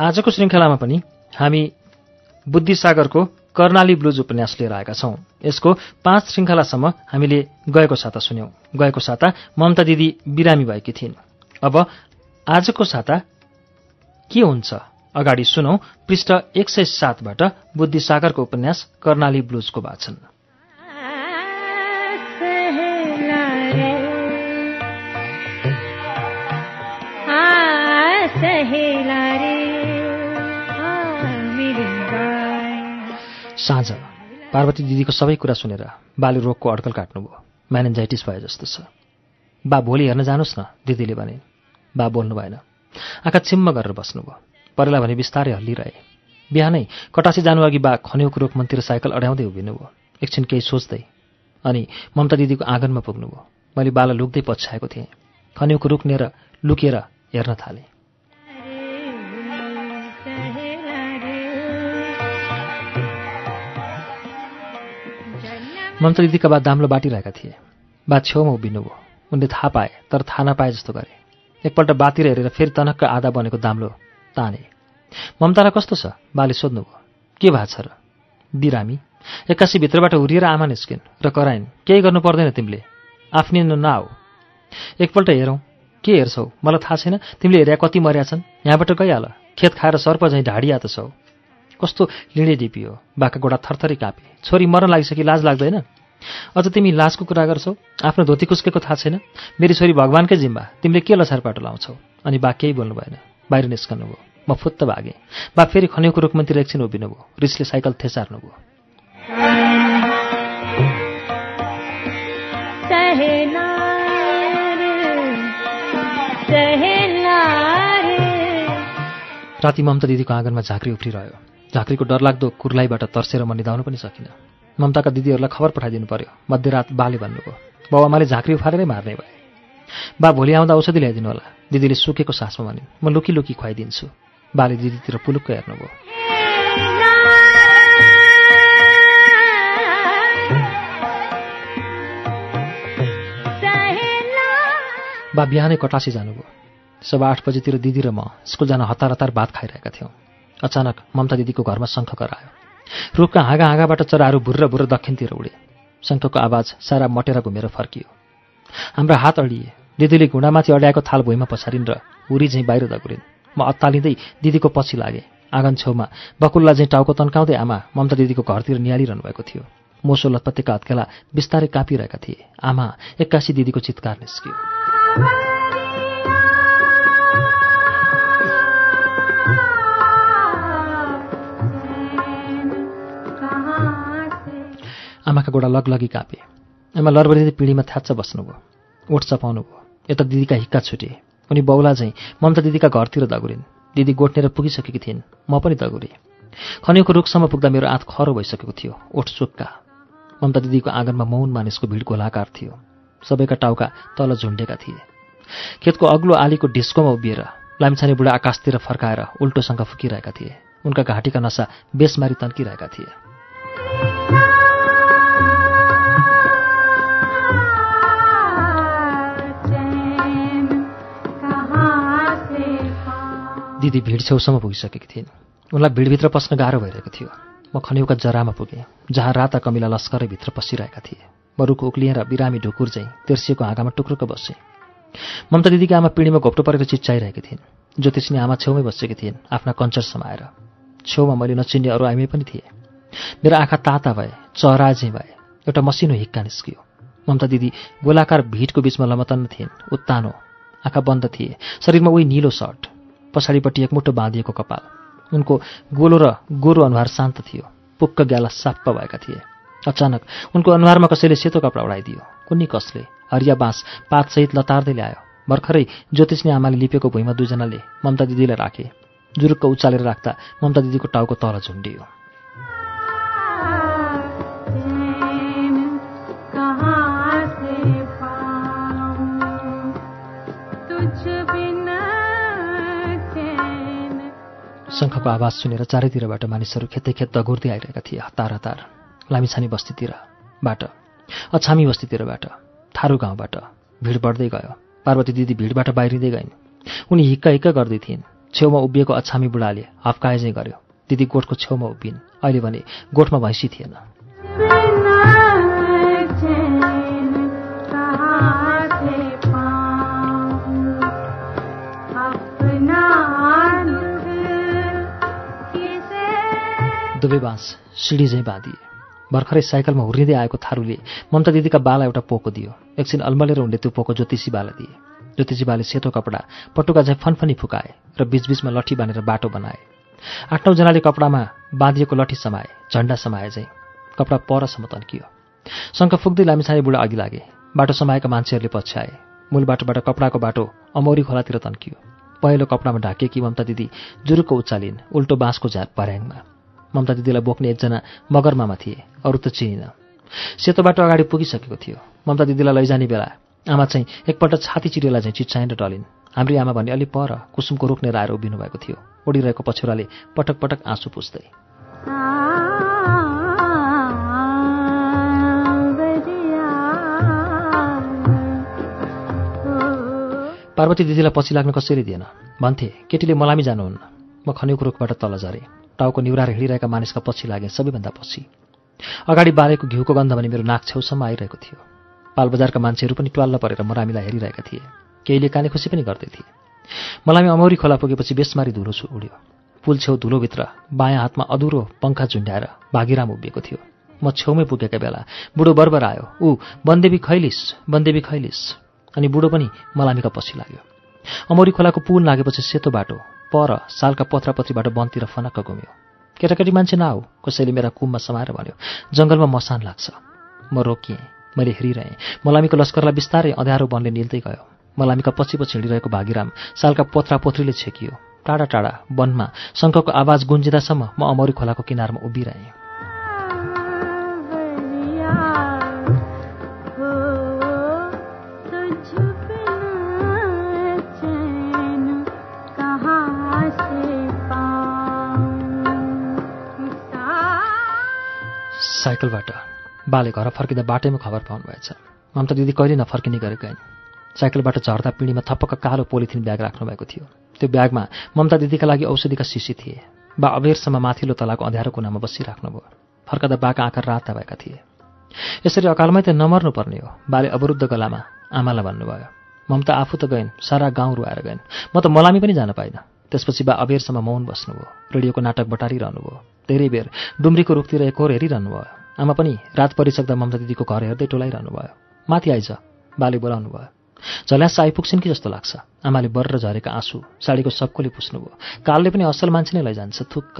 आजको श्रृङ्खलामा पनि हामी बुद्धिसागरको कर्णाली ब्लुज उपन्यास लिएर आएका छौं। यसको पाँच श्रृङ्खलासम्म हामीले गएको साता सुन्यौं। गएको साता ममता दिदी बिरामी भएकी थिइन्। अब आजको साता के हुन्छ? अगाडि सुनौ पृष्ठ एक सय सातबाट बुद्धिसागरको उपन्यास कर्णाली ब्लुजको वाचन। साँझ। पार्वती दिदीको सबै कुरा सुनेर बाले रोगको अड्कल काट्नुभयो। म्यानेन्जाइटिस भए जस्तो छ। बा भोलि हेर्न जानुहोस् न दिदीले भने। बा बोल्नु भएन। आँखा छिम्म गरेर बस्नुभयो। परेला भने बिस्तारै हल्लिरहे। बिहानै कटासी जानुअघि बा खन्युको रुखमन्तिर साइकल अड्याउँदै उभिनुभयो। एकछिन केही सोच्दै अनि ममता दिदीको आँगनमा पुग्नुभयो। मैले बाला लुक्दै पछ्याएको थिएँ। खन्युको रुखनेर लुकेर हेर्न थालेँ। ममता दिदीका बा दाम्लो बाटिरहेका थिए। बा छेउमा उभिनुभयो उनले थाहा पाए तर थाहा नपाए जस्तो गरे। एकपल्ट बातिर हेरेर फेरि तनक्क आधा बनेको दाम्लो ताने। ममतालाई कस्तो छ? बाले सोध्नुभयो के भएको छ र? बिरामी। एक्कासी भित्रबाट हुरिएर आमा निस्किन् र कराइन् केही गर्नु पर्दैन तिमीले। आफ्निनु नआऊ। एकपल्ट हेरौँ। के हेर्छौ? मलाई थाहा छैन। तिमीले हेरे कति मर्या छन्? यहाँबाट गइहाल। खेत खाएर सर्प झैँ ढाडिया त छौ कस्तो लिँडे डिपियो बाका गोडा थरथरी कापे। छोरी मर्न लागिसके लाज लाग्दैन? अझ तिमी लाजको कुरा गर्छौ? आफ्नो धोती कुस्केको थाहा छैन? मेरी छोरी भगवान्कै जिम्बा तिमीले के लछारपाटो लाउँछौ? अनि बा केही बोल्नु भएन। बाहिर निस्कनुभयो। म फुत्त भागेँ। बा फेरि खनेको रुखमन्तिर एकछिन उभिनुभयो। रिसले साइकल थेचार्नुभयो राति ममता दिदीको आँगनमा झाँक्री उफ्रिरह्यो। झाँक्रीको डरलाग्दो कुर्लाईबाट तर्सेर म निधाउनु पनि सकिनँ। ममताका दिदीहरूलाई खबर पठाइदिनु पर्यो। मध्यरात बाले भन्नुभयो बाबामाले झाँक्री उफारेरै मार्ने भए। बा भोलि आउँदा औषधि ल्याइदिनु होला। दिदीले सुकेको सासमा भनिन् म लुकी लुकी खुवाइदिन्छु। बाले दिदीतिर पुलुक्क हेर्नुभयो। बा बिहानै कटासी जानुभयो। सभा आठ बजीतिर दिदी र म स्कुल जान हतार हतार भात खाइरहेका थियौँ। अचानक ममता दिदीको घरमा शङ्ख करायो रुखका हाँगा हाँगाबाट चराहरू भुर्र भुर्र दक्षिणतिर उडे। शङ्खको आवाज सारा मटेर घुमेर फर्कियो। हाम्रा हात अडिए। दिदीले घुँडामाथि अड्याएको थाल भुइँमा पछारिन् र उरी झैँ बाहिर दगुरिन्। म अत्तालिँदै दिदीको पछि लागेँ। आँगन छेउमा बकुल्ला झैँ टाउको तन्काउँदै आमा ममता दिदीको घरतिर निहालिरहनु भएको थियो। मोसो लतपत्तेका हत्केला बिस्तारै काँपिरहेका थिए। आमा एक्कासी दिदीको चित्कार निस्कियो। आमाका गोडा लगलगी कापे। आमा लरबरिँदै पिँढीमा थ्याच्च बस्नुभयो ओठ चपाउनु भयो यता दिदीका हिक्का छुटे। उनी बौला झैँ ममता दिदीका घरतिर दगुरिन्। दिदी गोठनेर पुगिसकेकी थिइन् म पनि दगुरेँ। खनिएको रुखसम्म पुग्दा मेरो आँत खरो भइसकेको थियो ओठ चुक्का। ममता दिदीको आँगनमा मौन मानिसको भिड गोलाकार थियो। सबैका टाउका तल झुन्डेका थिए। खेतको अग्लो आलीको ढिस्कोमा उभिएर लामिछाने बुढा आकाशतिर फर्काएर उल्टोसँग फुकिरहेका थिए। उनका घाँटीका नसा बेसमारी तन्किरहेका थिए। दिदी भिड छेउसम्म पुगिसकेकी थिइन्। उनलाई भिडभित्र पस्न गाह्रो भइरहेको थियो। म खनिउका जरामा पुगेँ जहाँ राता कमिला लस्करै भित्र पसिरहेका थिए। म रुख उक्लिएर बिरामी ढुकुर चाहिँ तेर्सिएको हाँगामा टुक्रुक बसेँ। ममता दिदीकी आमा पिँढीमा घोप्टो परेर चिच्चाइरहेकी थिइन्। ज्योतिषनी आमा छेउमै बसेकी थिइन् आफ्ना कञ्चर समाएर छेउमा मैले नचिन्ने अरू आइमै पनि थिए। मेरो आँखा ताता भए चहरा झैँ भए। एउटा मसिनो हिक्का निस्कियो। ममता दिदी गोलाकार भिडको बिचमा लमतन्न थिइन् उत्तानो। आँखा बन्द थिए। शरीरमा उही निलो सर्ट। पछाडिपट्टि एकमुठो बाँधिएको कपाल। उनको गोलो र गोरो अनुहार शान्त थियो। पुक्क ग्याला साप्प भएका थिए। अचानक उनको अनुहारमा कसैले सेतो कपडा उडाइदियो। कुन्नी कसले? हरिया बाँस पातसहित लतार्दै ल्यायो। भर्खरै ज्योतिषनी आमाले लिपेको भुइँमा दुईजनाले ममता दिदीलाई राखे। जुरुक्क उचालेर राख्दा ममता दिदीको टाउको तल झुन्डियो। शङ्खको आवाज सुनेर चारैतिरबाट मानिसहरू खेतै खेत दगुर्दै आइरहेका थिए हतार हतार। लामिछानी बस्तीतिरबाट अछामी बस्तीतिरबाट थारू गाउँबाट। भिड बढ्दै गयो। पार्वती दिदी भिडबाट बाहिरिँदै गइन्। उनी हिक्का हिक्का गर्दै थिइन्। छेउमा उभिएको अछामी बुढाले हप्काएजै गर्यो। दिदी गोठको छेउमा उभिन्। अहिले भने गोठमा भैँसी थिएन। दुवै बाँस सिँढी झैँ बाँधिए। भर्खरै साइकलमा हुर्रिँदै आएको थारूले ममता दिदीका बाला एउटा पोको दियो। एकछिन अल्मलेर उनले त्यो पोको ज्योतिषी बाला दिए। ज्योतिषी बाले सेतो कपडा पटुका झैँ फनफनी फुकाए र बीचबीचमा लठी बाँधेर बाटो बनाए। आठ नौजनाले कपडामा बाँधिएको लठी समाए झन्डा समाए झैँ। कपडा परसम्म तन्कियो। शङ्ख फुक्दै लामिछाने बुढा अघि लागे। बाटो समाएका मान्छेहरूले पछ्याए। मूल बाटोबाट कपडाको बाटो अमौरी खोलातिर तन्कियो। पहिलो कपडामा ढाकिएकी ममता दिदी जुरुको उचालिन् उल्टो बाँसको झार पर्याङमा ममता दिदीलाई बोक्ने एकजना मगरमामा थिए अरू त चिनिन। सेतो बाटो अगाडि पुगिसकेको थियो। ममता दिदीलाई लैजाने बेला आमा चाहिँ एकपल्ट छाती चिरेलाई चाहिँ चिच्चाएर डलिन् हाम्री आमा भने अलि पर कुसुमको रुखनेर आएर उभिनु भएको थियो। उडिरहेको पछुराले पटक पटक आँसु पुस्दै। पार्वती दिदीलाई पछि लाग्न कसरी दिएन? भन्थे केटीले मलामी जानुहुन्न। म खनिउको रुखबाट तल झरेँ। टाउको निउराएर हिँडिरहेका मानिसका पछि लागे सबैभन्दा पछि। अगाडि बालेको घिउको गन्ध भने मेरो नाक छेउसम्म आइरहेको थियो। पालबजारका मान्छेहरू पनि ट्वाल्ल परेर मरामीलाई हेरिरहेका थिए। केहीले काने खुसी पनि गर्दै थिए। मलाई अमौरी खोला पुगेपछि बेसमारी धुलो छु उड्यो। पुल छेउ धुलोभित्र बायाँ हातमा अधुरो पङ्खा झुन्ड्याएर भागीराम उभिएको थियो। म छेउमै पुगेका बेला बुढो बर्बर आयो। ऊ वनदेवी खैलिस वनदेवी खैलिस। अनि बुढो पनि मलामीका पछि लाग्यो। अमौरी खोलाको पुल लागेपछि सेतो बाटो पर सालका पत्रापत्रीबाट वनतिर फनक्क घुम्यो केटाकेटी मान्छे नआऊ कसैले मेरा कुममा समाएर भन्यो जङ्गलमा मसान लाग्छ। म रोकिएँ मैले हेरिरहेँ। मलामीको लस्करलाई बिस्तारै अँध्यारो वनले निल्दै गयो। मलामीका पछि पछि हिँडिरहेको भागीराम सालका पोथ्रापोथ्रीले छेकियो। टाढा टाढा वनमा शङ्खको आवाज गुन्जिँदासम्म म अमौरी खोलाको किनारमा उभिरहेँ। साइकलबाट बाले घर फर्किँदा बाटैमा खबर पाउनुभएछ। ममता दिदी कहिले नफर्किने गरेको होइन। साइकलबाट झर्दा पिँढीमा थपक्क कालो पोलिथिन ब्याग राख्नुभएको थियो। त्यो ब्यागमा ममता दिदीका लागि औषधिका सिसी थिए। बा अबेरसम्म माथिल्लो तलाको अँध्यारो कुनामा बसिराख्नुभयो। फर्कदा बाका आँखा राता भएका थिए। यसरी अकालमै त नमर्नु पर्ने हो बाले अवरुद्ध गलामा आमालाई भन्नुभयो। ममता आफू त गइन् सारा गाउँ रुवाएर गइन्। म त मलामी पनि जान पाइनँ। त्यसपछि बा अबेरसम्म मौन बस्नुभयो। रेडियोको नाटक बटारिरहनु भयो धेरै बेर डुम्रीको रुखतिर एकहोर हेरिरहनु भयो आमा पनि रात परिसक्दा ममता दिदीको घर हेर्दै टोलाइरहनु भयो। माथि आइज बाले बोलाउनु भयो। झल्यास आइपुग्छन् कि जस्तो लाग्छ? आमाले बर्र झरेका आँसु साडीको सबकोले पुस्नुभयो। कालले पनि असल मान्छे नै लैजान्छ थुक्क।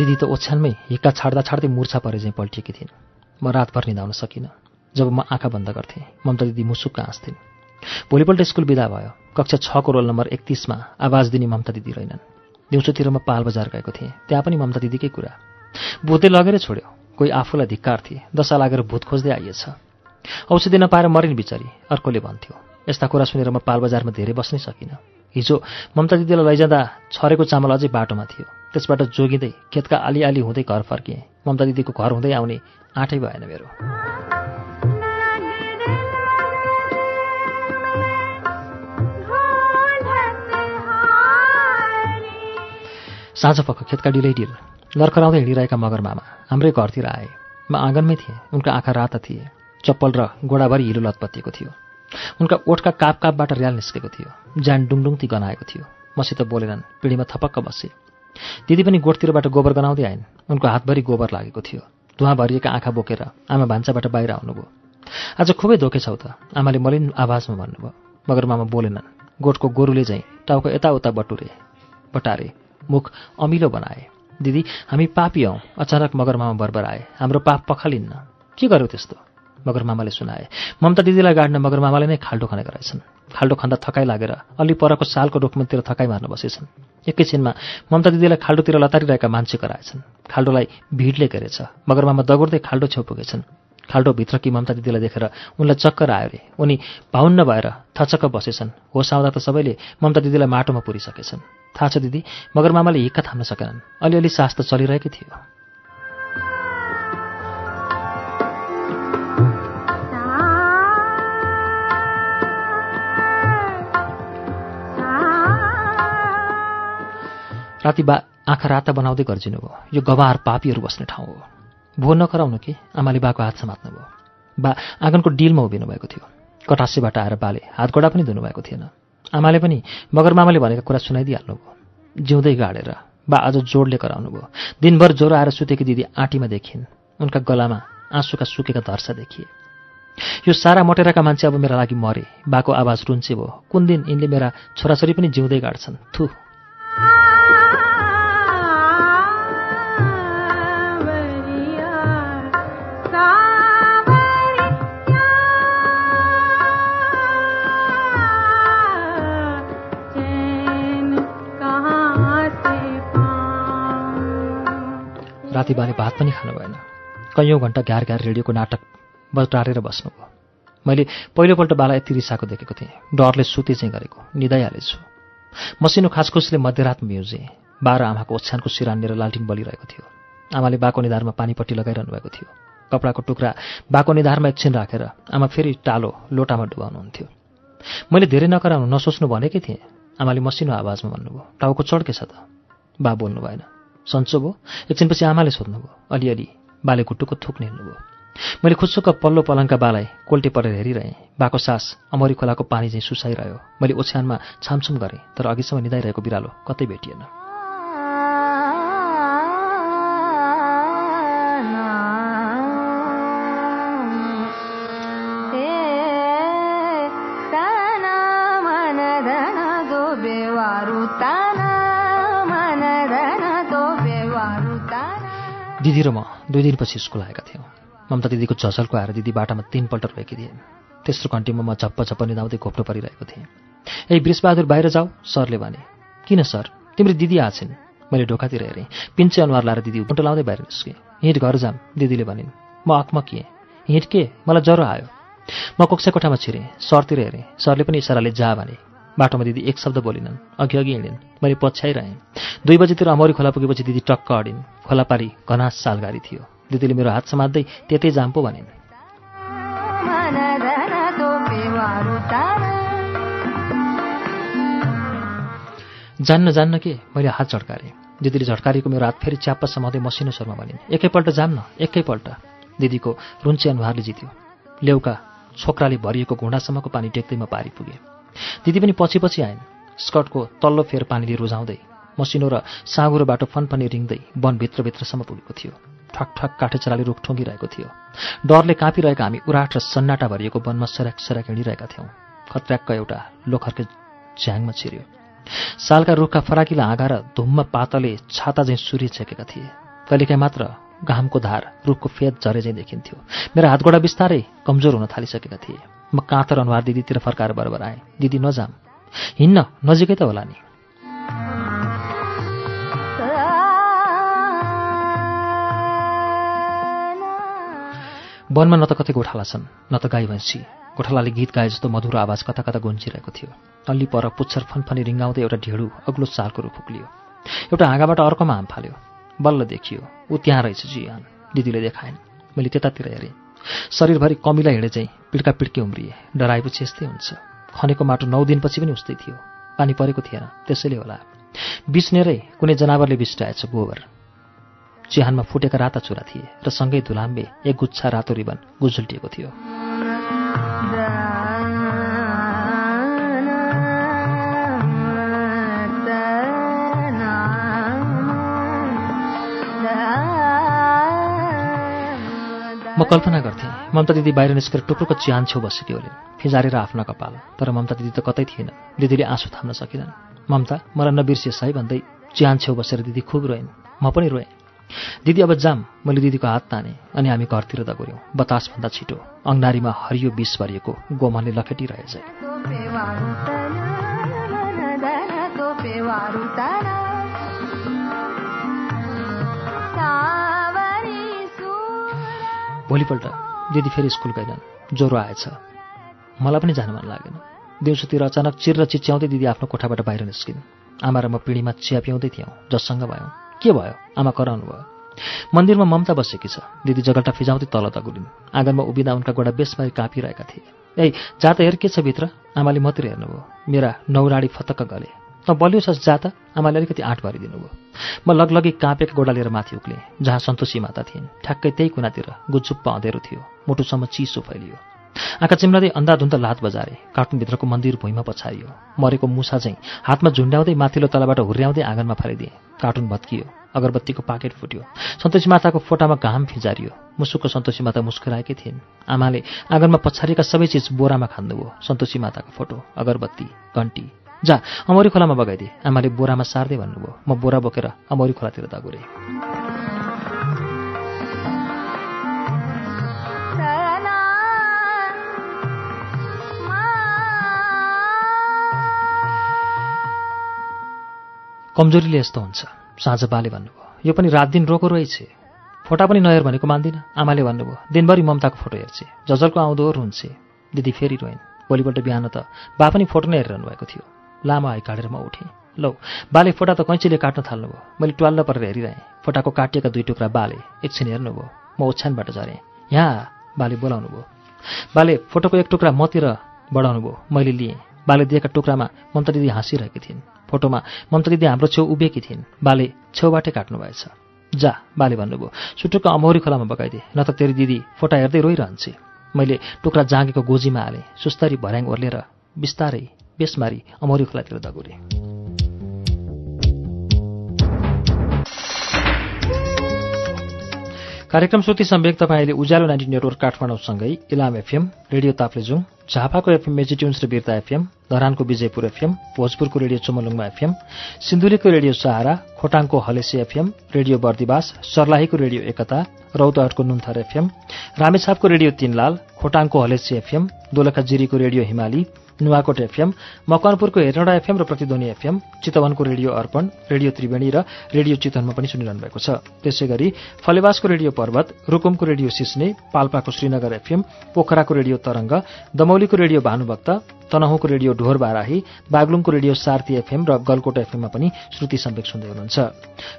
दिदी त ओछ्यानमै हिक्का छाड्दा छाड्दै मुर्छा परे चाहिँ पल्टिएकी थिइन्। म रातभर निधाउन सकिनँ। जब म आँखा बन्द गर्थेँ ममता दिदी मुसुक्क हाँस्थेन्। भोलिपल्ट स्कुल बिदा भयो। कक्षा छको रोल नम्बर एकतिसमा आवाज दिने ममता दिदी रहेनन्। दिउँसोतिर म पाल बजार गएको थिएँ। त्यहाँ पनि ममता दिदीकै कुरा। भूतले लगेर छोड्यो। कोही आफूलाई धिक्कार थिए। दशा लागेर भूत खोज्दै आइएछ। औषधि नपाएर मरिन् बिचारी। अर्कोले भन्थ्यो यस्ता कुरा सुनेर म पालबजारमा धेरै बस्नै सकिनँ। हिजो ममता दिदीलाई लैजाँदा छरेको चामल अझै बाटोमा थियो। त्यसबाट जोगिँदै खेतका आली हुँदै घर फर्किएँ। ममता दिदीको घर हुँदै आउने आँटै भएन मेरो। साँझ पक्क खेतका डिलै डिल लर्खराउँदै हिँडिरहेका मगरमामा हाम्रै घरतिर आए। म आँगनमै थिएँ उनका आँखा राता थिए चप्पल र गोडाभरि हिलो लतपत्तिएको थियो। उनका ओठका काप कापबाट र्याल निस्केको थियो ज्यान डुङडुङती गनाएको थियो। मसित बोलेनन् पिँढीमा थपक्क बसे। दिदी पनि गोठतिरबाट गोबर गनाउँदै आइन् उनको हातभरि गोबर लागेको थियो। धुवा भरिएका आँखा बोकेर आमा भान्साबाट बाहिर आउनुभयो। आज खुबै धोके छौ त आमाले मलिन आवाजमा भन्नुभयो मगरमामा बोलेनन् गोठको गोरुले चाहिँ टाउको यताउता बटुरे। बटारे मुख अमिलो बनाए। दिदी हामी पापी हौँ। अचानक मगरमामा बर्बर आए हाम्रो पाप पखालिन्न। के गर्यो त्यस्तो? मगरमामाले सुनाए। ममता दिदीलाई गाड्न मगरमामाले नै खाल्डो खनेका रहेछन्। खाल्डो खन्दा थकाइ लागेर अलि परको सालको रुखमतिर थकाइ मार्न बसेछन्। एकैछिनमा ममता दिदीलाई खाल्डोतिर लतारिरहेका मान्छे कराएछन्। खाल्डोलाई भिडले घेरेछ। मगरमामा दगुर्दै खाल्डो छेउ पुगेछन् खाल्डो भित्रकी ममता दिदीलाई देखेर उनलाई चक्कर आयो रे उनी भाउन्न भएर थचक्क बसेछन्। होस आउँदा त सबैले ममता दिदीलाई माटोमा पुरिसकेछन्। थाहा छ दिदी मगरमामाले हिक्का थाम्न सकेनन्। अलिअलि सास त चलिरहेकै थियो। राति बा आँखा राता बनाउँदै गर्जिनु भयो। यो गवार पापीहरू बस्ने ठाउँ हो। भो नखराउनु कि आमाले बाको हात समात्नु भयो? बा आँगनको डिलमा उभिनु भएको थियो। कटासेबाट आएर बाले हात गोडा पनि धुनुभएको थिएन। आमाले पनि मगरमामाले भनेका कुरा सुनाइदिइहाल्नु भयो। जिउँदै गाडेर बा आज जोडले कराउनु भयो। दिनभर ज्वरो आएर सुतेकी दिदी आँटीमा देखिन्। उनका गलामा आँसुका सुकेका धर्सा देखिए। यो सारा मोटेराका मान्छे अब मेरा लागि मरे। बाको आवाज रुन्चे भयो। कुन दिन यिनले मेरा छोराछोरी पनि जिउँदै गाड्छन्? थु। राति बाले भात पनि खानु भएन। कैयौँ घन्टा घ्यार घ्यार रेडियोको नाटक बटारेर बस्नुभयो। मैले पहिलोपल्ट बाला यति रिसाएको देखेको थिएँ। डरले सुते चाहिँ गरेको। निदाइहालेछु मसिनो खासखुसले मध्यरातमा म्युजे। बाह्र आमाको ओछ्यानको सिरानिएर लालटिन बलिरहेको थियो। आमाले बाको निधारमा पानीपट्टि लगाइरहनु भएको थियो। कपडाको टुक्रा बाको निधारमा एकछिन राखेर आमा फेरि टालो लोटामा डुबाउनुहुन्थ्यो। मैले धेरै नकराउनु नसोच्नु भनेकै थिएँ। आमाले मसिनो आवाजमा भन्नुभयो टाउको चड्के छ त? बा बोल्नु भएन। सन्चो भयो। एकछिनपछि आमाले सोध्नुभयो अलिअलि बाले घुट्टुको थुक्ने हिँड्नुभयो मैले खुच्चुक पल्लो पलङका बालाई कोल्टे परेर हेरिरहेँ। बाको सास अमरी खोलाको पानी चाहिँ सुसाइरह्यो। मैले ओछ्यानमा छामछुम गरेँ तर अघिसम्म निधाइरहेको बिरालो कतै भेटिएन। दिदी र म दुई दिनपछि स्कुल आएका थियौँ। ममता दिदीको झसलको आएर दिदी बाटामा तिनपल्ट रोएकी थिएँ तेस्रो घन्टीमा म झप्प झप्प निधाउँदै घोप्टो परिरहेको थिएँ। ए वृषबहादुर बाहिर जाऊ सरले भने। किन सर? तिम्रो दिदी आछिन्। मैले ढोकातिर हेरेँ। पिन्चे अनुहार लाएर दिदी घुटो लाउँदै बाहिर निस्केँ। हिँड घर जाम दिदीले भनिन्। म अकमकिएँ हिँड के? मलाई ज्वरो आयो। म कक्षा कोठामा छिरेँ। सरतिर हेरेँ। सरले पनि इसाराले जा भने। बाटोमा दिदी एक शब्द बोलिनन्। अघि अघि हिँडिन्। मैले पछ्याइरहेँ। दुई बजीतिर अमरी खोला पुगेपछि दिदी टक्क अडिन्। खोला पारी घनास सालगारी थियो। दिदीले मेरो हात समात्दै त्यतै जाम पो भनिन्। जान्न जान्न के? मैले हात झड्काएँ दिदीले झड्कारेको मेरो हात फेरि च्याप्प समाउँदै मसिनो स्वरमा भनिन्। एकैपल्ट जाम न एकैपल्ट। दिदीको रुन्चे अनुहारले जित्यो। लेउका छोक्राले भरिएको घुँडासम्मको पानी टेक्दै म पारी पुगेँ। दिदी पनि पछि पछि आइन्। स्कर्टको तल्लो फेर पानीले रुझाउँदै मसिनो र साँगुरो बाटो फनफनी रिङ्दै वनभित्रभित्रसम्म पुगेको थियो। ठक ठक काठेचराले रुख ठोङ्गिरहेको थियो। डरले काँपिरहेका हामी उराट र सन्नाटा भरिएको वनमा सराक सराक हिँडिरहेका थियौँ। खत्र्याक्क एउटा लोखरके झ्याङमा छिर्यो। सालका रुखका फराकिला हाँगा र धुम्म पातले छाता झैँ सूर्य छेकेका थिए। कहिलेकाहीँ मात्र घामको धार रुखको फेद झरे चाहिँ देखिन्थ्यो। मेरो हातगोडा बिस्तारै कमजोर हुन थालिसकेका थिए। म काँतर अनुहार दिदीतिर फर्काएर बराबर आएँ। दिदी नजाम। हिँड्न नजिकै त होला नि। वनमा न त कतै गोठाला छन् न त गाई भैँसी। गोठालाले गीत गाए जस्तो मधुर आवाज कता कता गुन्जिरहेको थियो। अल्ली पर पुच्छर फनफनी रिङ्गाउँदै एउटा ढेँडु अग्लो सालको रूप उक्लियो। एउटा हाँगाबाट अर्कोमा हाम फाल्यो। बल्ल देखियो ऊ त्यहाँ रहेछ जियान दिदीले देखाएन। मैले त्यतातिर हेरेँ। शरीरभरि कमिला हिँडे चाहिँ पिड्का पिड्के उम्रिए डराएपछि यस्तै हुन्छ खनेको माटो नौ दिनपछि पनि उस्तै थियो पानी परेको थिएन त्यसैले होला बिस्नेरै कुनै जनावरले बिस्टाएछ गोबर चिहानमा फुटेका राता चुरा थिए र सँगै धुलाम्बे एक गुच्छा रातो रिबन गुजुल्टिएको थियो म कल्पना गर्थेँ ममता दिदी बाहिर निस्केर टुक्रुको चिहान छेउ बसेकी होलिन् फिजारेर आफ्ना कपाल तर ममता दिदी त कतै थिएन। दिदीले आँसु थाम्न सकिनन् ममता मलाई नबिर्सियोस् है भन्दै चिहान छेउ बसेर दिदी खुब रोइन्। म पनि रोएँ। दिदी अब जाम मैले दिदीको हात ताने अनि हामी घरतिर दगुर्यौँ बतासभन्दा छिटो अङ्नारीमा हरियो बिस भरिएको गोमनले लखेटिरहेछ। भोलिपल्ट दिदी फेरि स्कुल गएनन् ज्वरो आएछ। मलाई पनि जान मन लागेन। दिउँसोतिर अचानक चिर र चिच्याउँदै दिदी आफ्नो कोठाबाट बाहिर निस्किन्। आमा र म पिँढीमा चिया पिउँदै थियौँ। जससँग भयौँ। के भयो? आमा कराउनु भयो। मन्दिरमा ममता बसेकी छ। दिदी जगल्टा फिजाउँदै तल तगुलिन् आँगनमा उभिँदा उनका गोडा बेसमारी काँपिरहेका थिए। ए जा त हेर के छ भित्र? आमाले मात्रै हेर्नुभयो। मेरा नौराडी फतक्क गले। त बलियो छ जा त। आमाले अलिकति आँट भरिदिनु भयो म लगलगी काँपेको गोडा लिएर माथि उक्लेँ जहाँ सन्तोषी माता थिइन्। ठ्याक्कै त्यही कुनातिर गुजुप्प अँधेरो थियो मुटुसम्म चिसो फैलियो। आँखा चिम्लाँदै अन्धाधुन्द लात बजारे कार्टुनभित्रको मन्दिर भुइँमा पछारियो। मरेको मुसा चाहिँ हातमा झुन्ड्याउँदै माथिल्लो तलाबाट हुर्याउँदै आँगनमा फालिदिए। कार्टुन भत्कियो अगरबत्तीको पाकेट फुट्यो। सन्तोषी माताको फोटामा घाम फिजारियो। मुसुकको सन्तोषी माता मुस्कुराएकै थिइन्। आमाले आँगनमा पछारिएका सबै चिज बोरामा खान्नुभयो सन्तोषी माताको फोटो अगरबत्ती घन्टी जा अमौरी खोलामा बगाइदिए आमाले बोरामा सार्दै भन्नुभयो म बोरा बोकेर अमौरी खोलातिर दगुरेँ। कमजोरीले यस्तो हुन्छ। साँझ बाले भन्नुभयो यो पनि रात दिन रोको रहेछ। फोटा पनि नहेर भनेको मान्दिनँ। आमाले भन्नुभयो दिनभरि ममताको फोटो हेर्छे। जजलको आउँदोर हुन्छ। दिदी फेरि रोइन्। भोलिपल्ट बिहान त बा पनि फोटो नै हेरिरहनु भएको थियो। लामो आइ काटेर म उठेँ। लौ बाले फोटा त कैँचीले काट्न थाल्नुभयो। मैले ट्वाल्ल परेर हेरिरहेँ। फोटाको काटिएका दुई टुक्रा बाले एकछिन हेर्नुभयो। म ओछ्यानबाट झरेँ। यहाँ बाले बोलाउनु भयो बाले फोटोको एक टुक्रा मतिर बढाउनु भयो मैले लिएँ। बाले दिएका टुक्रामा ममता दिदी हाँसिरहेकी थिइन्। फोटोमा ममता दिदी हाम्रो छेउ उभिएकी थिइन्। बाले छेउबाटै काट्नुभएछ। जा बाले भन्नुभयो सुटुक्क अमौरी खोलामा बगाइदिए न त तेरी दिदी फोटा हेर्दै रोइरहन्छे। मैले टुक्रा जाँगेको गोजीमा हालेँ। सुस्तरी भर्याङ ओर्लेर बिस्तारै बेसमारी अमौरी खोलातिर दगुरेँ कार्यक्रम श्रुति सम्वेक तपाईँले उज्यालो नाइन्टी नेटवर्क काठमाडौँसँगै इलाम एफएम रेडियो ताप्लेजुङ झापाको एफएम मेजिट्युन्स र बिर्ता एफएम धरानको विजयपुर एफएम भोजपुरको रेडियो चुमलुङमा एफएम सिन्धुलीको रेडियो सहारा खोटाङको हलेसी एफएम रेडियो बर्दिवास सर्लाहीको रेडियो एकता रौतहटको नुन्थर एफएम रामेछापको रेडियो तीनलाल खोटाङको हलेसी एफएम दोलखा जिरीको रेडियो हिमाली नुवाकोट एफएम मकवानपुरको हेरौँडा एफएम र प्रतिध्वनि एफएम चितवनको रेडियो अर्पण रेडियो त्रिवेणी र रेडियो चितवनमा पनि सुनिरहनु भएको छ। त्यसै गरी फलेवासको रेडियो पर्वत रुकुमको रेडियो सिस्ने पाल्पाको श्रीनगर एफएम पोखराको रेडियो तरंग दमौलीको रेडियो भानुभक्त तनहुँको रेडियो ढोर बाराही बागलुङको रेडियो सार्थी एफएम र गलकोट एफएममा पनि श्रुति सम्वेक सुन्दै हुनुहुन्छ।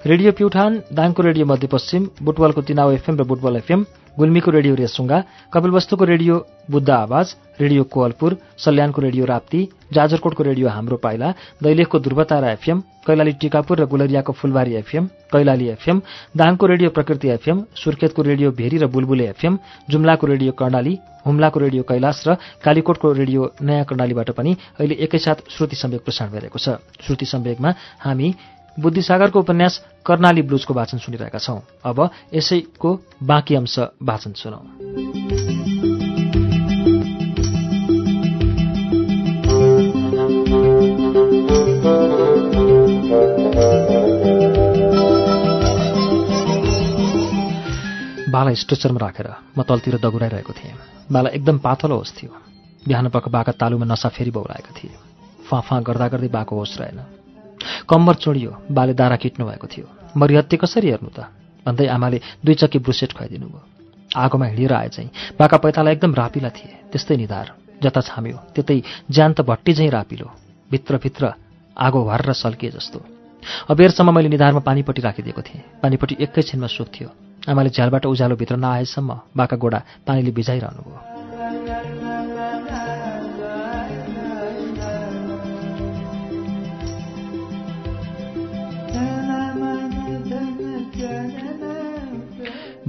रेडियो प्युठान दाङको रेडियो मध्यपश्चिम बुटवलको तिनाउ एफएम र बुटवल एफएम गुल्मीको रेडियो रेसुङ्गा कपिलवस्तुको रेडियो बुद्ध आवाज रेडियो कोवलपुर सल्यानको रेडियो राप्ती जाजरकोटको रेडियो हाम्रो पाइला दैलेखको ध्रुवतारा एफएम कैलाली टिकापुर र गुलरियाको फुलबारी एफएम कैलाली एफएम दाङको रेडियो प्रकृति एफएम सुर्खेतको रेडियो भेरी र बुलबुले एफएम जुम्लाको रेडियो कर्णाली हुम्लाको रेडियो कैलाश र कालीकोटको रेडियो नयाँ कर्णालीबाट पनि अहिले एकैसाथ श्रुति सम्वेक प्रसारण भइरहेको छ। श्रुति सम्वेकमा हामी बुद्धिसागरको उपन्यास कर्णाली ब्लुजको वाचन सुनिरहेका छौं। अब यसैको बाँकी अंश वाचन सुनौ। बाला स्ट्रेचरमा राखेर म तलतिर दगुराइरहेको थिएँ। बाला एकदम पातलो होस् थियो। बिहान पख बाका तालुमा नसा फेरि बौलाएका थिए। फाँ गर्दा गर्दै बाको होस् रहेन। कम्बर चोडियो बाले दारा किट्नु भएको थियो। मरिहत्ते कसरी हेर्नु त? भन्दै आमाले दुई चक्की ब्रुसेट खुवाइदिनु भयो आगोमा हिँडेर आए चाहिँ बाका पैताला एकदम रापिला थिए। त्यस्तै निधार जता छाम्यो त्यतै ज्यान त भट्टी झैँ रापिलो। भित्रभित्र आगो भरेर सल्किए जस्तो। अबेरसम्म मैले निधारमा पानीपट्टि राखिदिएको थिएँ। पानीपट्टि एकैछिनमा सुक्थ्यो आमाले झ्यालबाट उज्यालोभित्र नआएसम्म बाका गोडा पानीले भिजाइरहनु